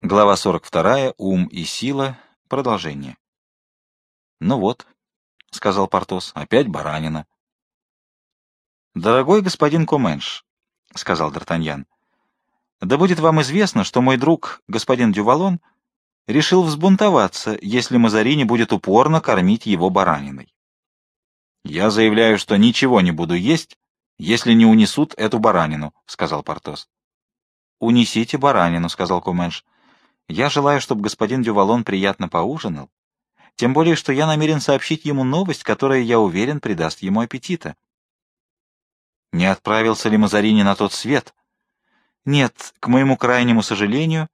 Глава 42. Ум и сила. Продолжение. «Ну вот», — сказал Портос, — «опять баранина». «Дорогой господин Коменш», — сказал Д'Артаньян, — «да будет вам известно, что мой друг, господин Дювалон, решил взбунтоваться, если Мазарини будет упорно кормить его бараниной. Я заявляю, что ничего не буду есть, если не унесут эту баранину», — сказал Портос. «Унесите баранину», — сказал Коменш. Я желаю, чтобы господин Дювалон приятно поужинал, тем более, что я намерен сообщить ему новость, которая, я уверен, придаст ему аппетита. Не отправился ли Мазарини на тот свет? Нет, к моему крайнему сожалению,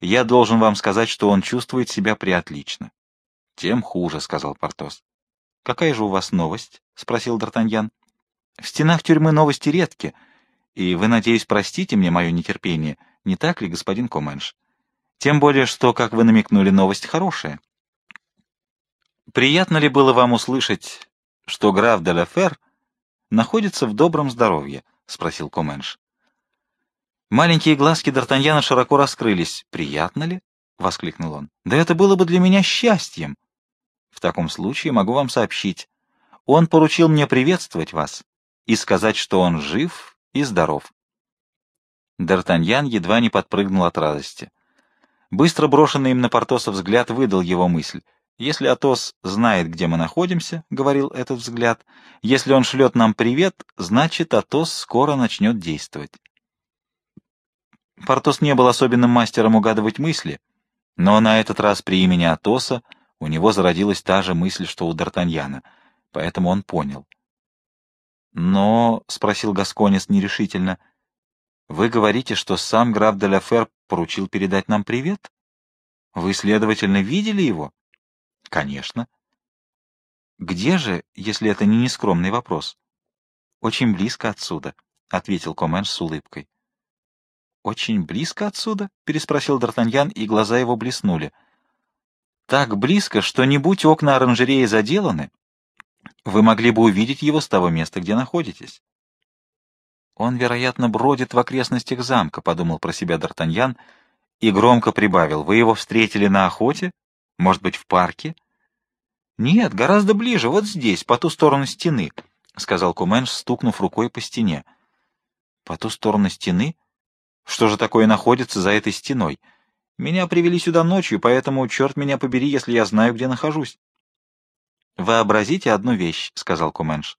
я должен вам сказать, что он чувствует себя приотлично. Тем хуже, — сказал Портос. — Какая же у вас новость? — спросил Д'Артаньян. — В стенах тюрьмы новости редки, и вы, надеюсь, простите мне мое нетерпение, не так ли, господин Коменш? Тем более, что, как вы намекнули, новость хорошая. Приятно ли было вам услышать, что граф де Лафер находится в добром здоровье? — спросил Коменш. Маленькие глазки Д'Артаньяна широко раскрылись. «Приятно ли?» — воскликнул он. «Да это было бы для меня счастьем!» «В таком случае могу вам сообщить. Он поручил мне приветствовать вас и сказать, что он жив и здоров». Д'Артаньян едва не подпрыгнул от радости. Быстро брошенный им на Портоса взгляд выдал его мысль. «Если Атос знает, где мы находимся, — говорил этот взгляд, — если он шлет нам привет, значит, Атос скоро начнет действовать». Портос не был особенным мастером угадывать мысли, но на этот раз при имени Атоса у него зародилась та же мысль, что у Д'Артаньяна, поэтому он понял. «Но, — спросил Гасконец нерешительно, — вы говорите, что сам граф де Лафер поручил передать нам привет? Вы, следовательно, видели его? Конечно. Где же, если это не нескромный вопрос? Очень близко отсюда, — ответил Коменш с улыбкой. «Очень близко отсюда?» — переспросил Д'Артаньян, и глаза его блеснули. «Так близко, что не будь окна оранжереи заделаны, вы могли бы увидеть его с того места, где находитесь». «Он, вероятно, бродит в окрестностях замка», — подумал про себя Д'Артаньян и громко прибавил. «Вы его встретили на охоте? Может быть, в парке?» «Нет, гораздо ближе, вот здесь, по ту сторону стены», — сказал Куменш, стукнув рукой по стене. «По ту сторону стены? Что же такое находится за этой стеной? Меня привели сюда ночью, поэтому, черт меня побери, если я знаю, где нахожусь». «Вообразите одну вещь», — сказал Куменш.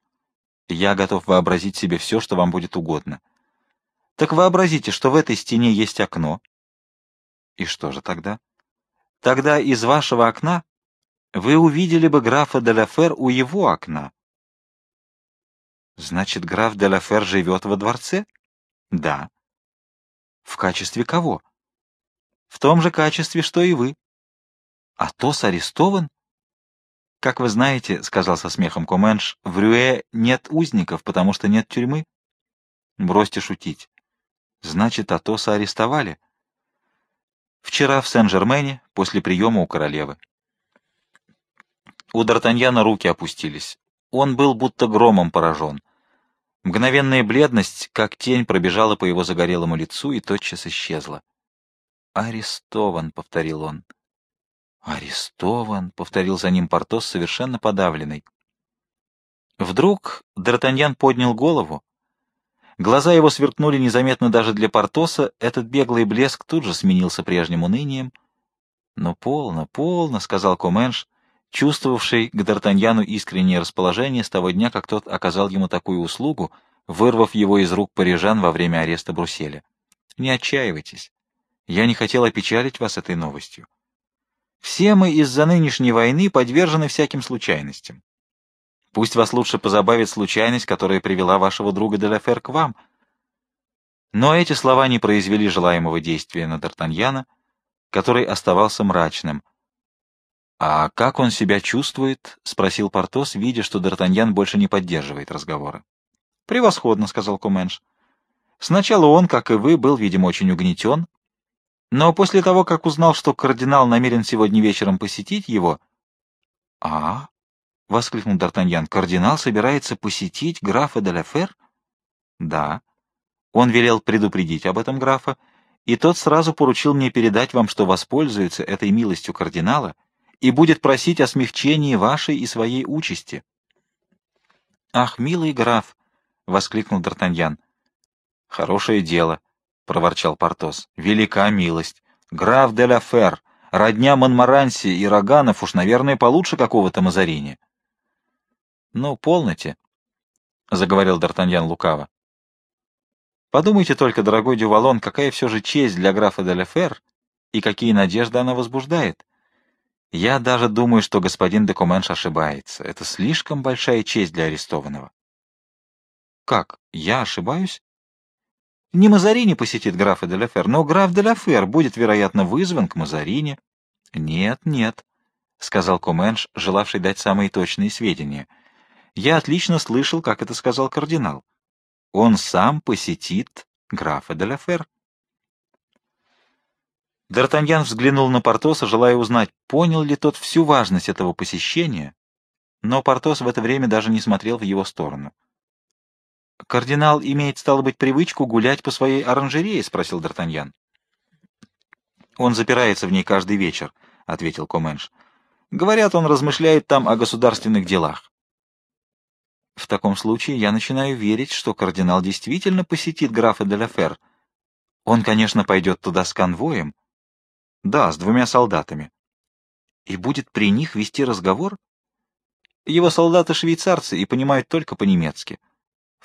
Я готов вообразить себе все, что вам будет угодно. Так вообразите, что в этой стене есть окно. И что же тогда? Тогда из вашего окна вы увидели бы графа де Лафер у его окна. Значит, граф де Лафер живет во дворце? Да. В качестве кого? В том же качестве, что и вы. Атос арестован? «Как вы знаете, — сказал со смехом Коменш, — в Рюэ нет узников, потому что нет тюрьмы». «Бросьте шутить. Значит, Атоса арестовали?» «Вчера в Сен-Жермене, после приема у королевы». У Д'Артаньяна руки опустились. Он был будто громом поражен. Мгновенная бледность, как тень, пробежала по его загорелому лицу и тотчас исчезла. «Арестован», — повторил он. «Арестован», — повторил за ним Портос, совершенно подавленный. Вдруг Д'Артаньян поднял голову. Глаза его сверкнули незаметно даже для Портоса, этот беглый блеск тут же сменился прежним унынием. «Но полно, полно», — сказал Коменш, чувствовавший к Д'Артаньяну искреннее расположение с того дня, как тот оказал ему такую услугу, вырвав его из рук парижан во время ареста Бруселя. «Не отчаивайтесь. Я не хотел опечалить вас этой новостью. Все мы из-за нынешней войны подвержены всяким случайностям. Пусть вас лучше позабавит случайность, которая привела вашего друга Деляфер к вам. Но эти слова не произвели желаемого действия на Д'Артаньяна, который оставался мрачным. «А как он себя чувствует?» — спросил Портос, видя, что Д'Артаньян больше не поддерживает разговора. «Превосходно», — сказал Куменш. «Сначала он, как и вы, был, видимо, очень угнетен, но после того, как узнал, что кардинал намерен сегодня вечером посетить его... — А? — воскликнул Д'Артаньян. — Кардинал собирается посетить графа де Лафер? — Да. Он велел предупредить об этом графа и тот сразу поручил мне передать вам, что воспользуется этой милостью кардинала и будет просить о смягчении вашей и своей участи. — Ах, милый граф! — воскликнул Д'Артаньян. — Хорошее дело, — проворчал Портос. — Велика милость. Граф де ла Фер, родня Монмаранси и Роганов уж, наверное, получше какого-то Мазарини. — Ну, полноте, — заговорил Д'Артаньян лукаво. — Подумайте только, дорогой Дювалон, какая все же честь для графа де ла Фер и какие надежды она возбуждает. Я даже думаю, что господин де Коменш ошибается. Это слишком большая честь для арестованного. — Как, я ошибаюсь? Не Мазарини посетит графа де Лафер, но граф де Лафер будет, вероятно, вызван к Мазарини. — Нет, нет, — сказал Коменш, желавший дать самые точные сведения. — Я отлично слышал, как это сказал кардинал. Он сам посетит графа де Лафер. Д'Артаньян взглянул на Портоса, желая узнать, понял ли тот всю важность этого посещения, но Портос в это время даже не смотрел в его сторону. — Кардинал имеет, стало быть, привычку гулять по своей оранжерее? — спросил Д'Артаньян. — Он запирается в ней каждый вечер, — ответил Коменш. — Говорят, он размышляет там о государственных делах. — В таком случае я начинаю верить, что кардинал действительно посетит графа де Лафер. Он, конечно, пойдет туда с конвоем. — Да, с двумя солдатами. — И будет при них вести разговор? Его солдаты швейцарцы и понимают только по-немецки. —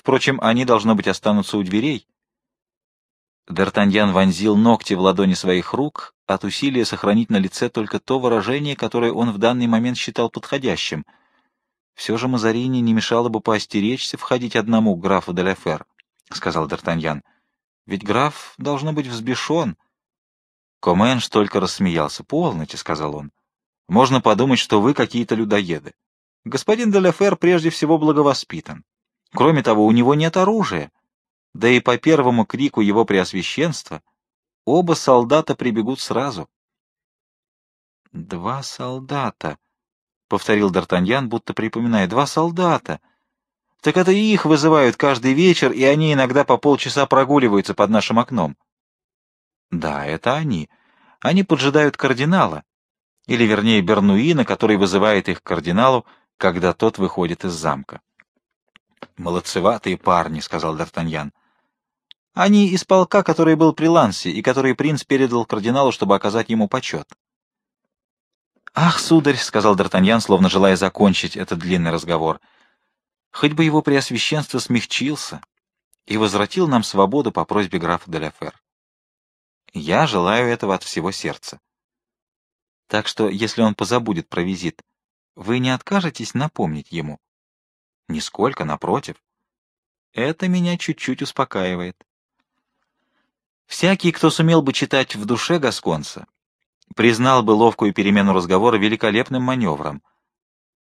Впрочем, они, должно быть, останутся у дверей. Д'Артаньян вонзил ногти в ладони своих рук от усилия сохранить на лице только то выражение, которое он в данный момент считал подходящим. Все же Мазарини не мешало бы поостеречься входить одному к графу де Лефер, — сказал Д'Артаньян. — Ведь граф должно быть взбешен. Коменш только рассмеялся. — Полноте, — сказал он. — Можно подумать, что вы какие-то людоеды. Господин де Лефер прежде всего благовоспитан. Кроме того, у него нет оружия. Да и по первому крику его преосвященства оба солдата прибегут сразу. — Два солдата, — повторил Д'Артаньян, будто припоминая, — два солдата. Так это их вызывают каждый вечер, и они иногда по полчаса прогуливаются под нашим окном. — Да, это они. Они поджидают кардинала, или, вернее, Бернуина, который вызывает их к кардиналу, когда тот выходит из замка. «Молодцеватые парни», — сказал Д'Артаньян. «Они из полка, который был при Лансе, и который принц передал кардиналу, чтобы оказать ему почет». «Ах, сударь», — сказал Д'Артаньян, словно желая закончить этот длинный разговор, — «хоть бы его преосвященство смягчился и возвратил нам свободу по просьбе графа де ла Я желаю этого от всего сердца. Так что, если он позабудет про визит, вы не откажетесь напомнить ему?» Нисколько, напротив. Это меня чуть-чуть успокаивает. Всякий, кто сумел бы читать в душе Гасконца, признал бы ловкую перемену разговора великолепным маневром.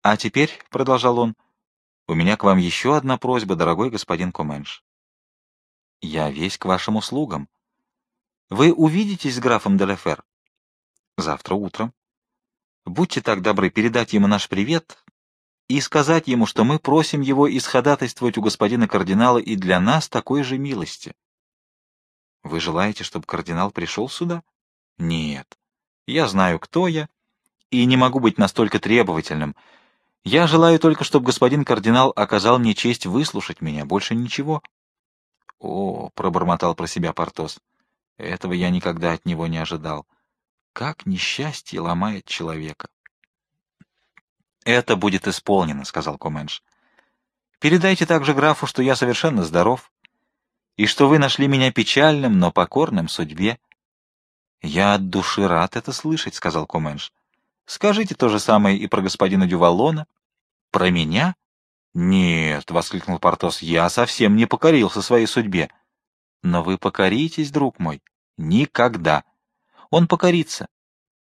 А теперь, — продолжал он, — у меня к вам еще одна просьба, дорогой господин Коменш. Я весь к вашим услугам. Вы увидитесь с графом Делефер? Завтра утром. Будьте так добры передать ему наш привет и сказать ему, что мы просим его исходатайствовать у господина кардинала и для нас такой же милости. Вы желаете, чтобы кардинал пришел сюда? Нет. Я знаю, кто я, и не могу быть настолько требовательным. Я желаю только, чтобы господин кардинал оказал мне честь выслушать меня, больше ничего. — О, — пробормотал про себя Портос, — этого я никогда от него не ожидал. Как несчастье ломает человека! «Это будет исполнено», — сказал Коменш. «Передайте также графу, что я совершенно здоров, и что вы нашли меня печальным, но покорным судьбе». «Я от души рад это слышать», — сказал Коменш. «Скажите то же самое и про господина Дювалона». «Про меня?» «Нет», — воскликнул Портос, — «я совсем не покорился своей судьбе». «Но вы покоритесь, друг мой?» «Никогда. Он покорится.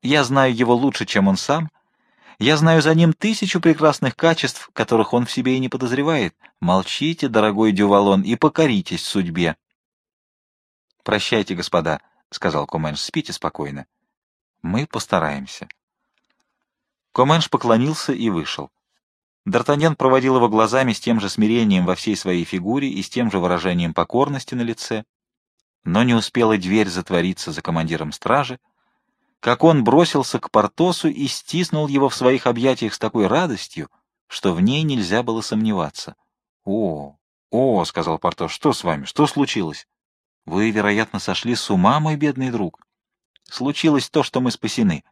Я знаю его лучше, чем он сам, я знаю за ним тысячу прекрасных качеств, которых он в себе и не подозревает. Молчите, дорогой Дювалон, и покоритесь судьбе. — Прощайте, господа, — сказал Коменш, — спите спокойно. Мы постараемся. Коменш поклонился и вышел. Д'Артаньян проводил его глазами с тем же смирением во всей своей фигуре и с тем же выражением покорности на лице. Но не успела дверь затвориться за командиром стражи, как он бросился к Портосу и стиснул его в своих объятиях с такой радостью, что в ней нельзя было сомневаться. — О, о, — сказал Портос, — что с вами, что случилось? — Вы, вероятно, сошли с ума, мой бедный друг. Случилось то, что мы спасены.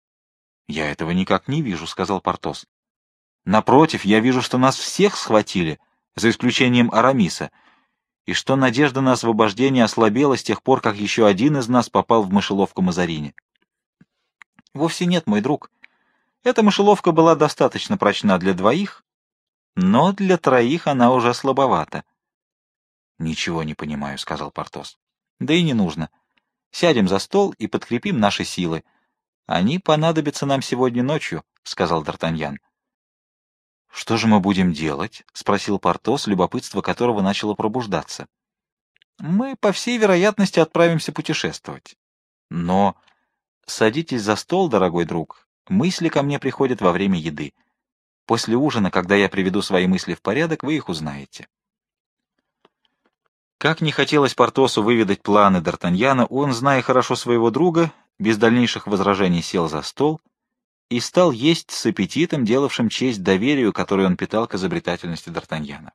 — Я этого никак не вижу, — сказал Портос. — Напротив, я вижу, что нас всех схватили, за исключением Арамиса, и что надежда на освобождение ослабела с тех пор, как еще один из нас попал в мышеловку Мазарини. — Вовсе нет, мой друг. Эта мышеловка была достаточно прочна для двоих, но для троих она уже слабовата. — Ничего не понимаю, — сказал Портос. — Да и не нужно. Сядем за стол и подкрепим наши силы. Они понадобятся нам сегодня ночью, — сказал Д'Артаньян. — Что же мы будем делать? — спросил Портос, любопытство которого начало пробуждаться. — Мы, по всей вероятности, отправимся путешествовать. Но садитесь за стол, дорогой друг. Мысли ко мне приходят во время еды. После ужина, когда я приведу свои мысли в порядок, вы их узнаете. Как не хотелось Портосу выведать планы Д'Артаньяна, он, зная хорошо своего друга, без дальнейших возражений сел за стол и стал есть с аппетитом, делавшим честь доверию, которое он питал к изобретательности Д'Артаньяна.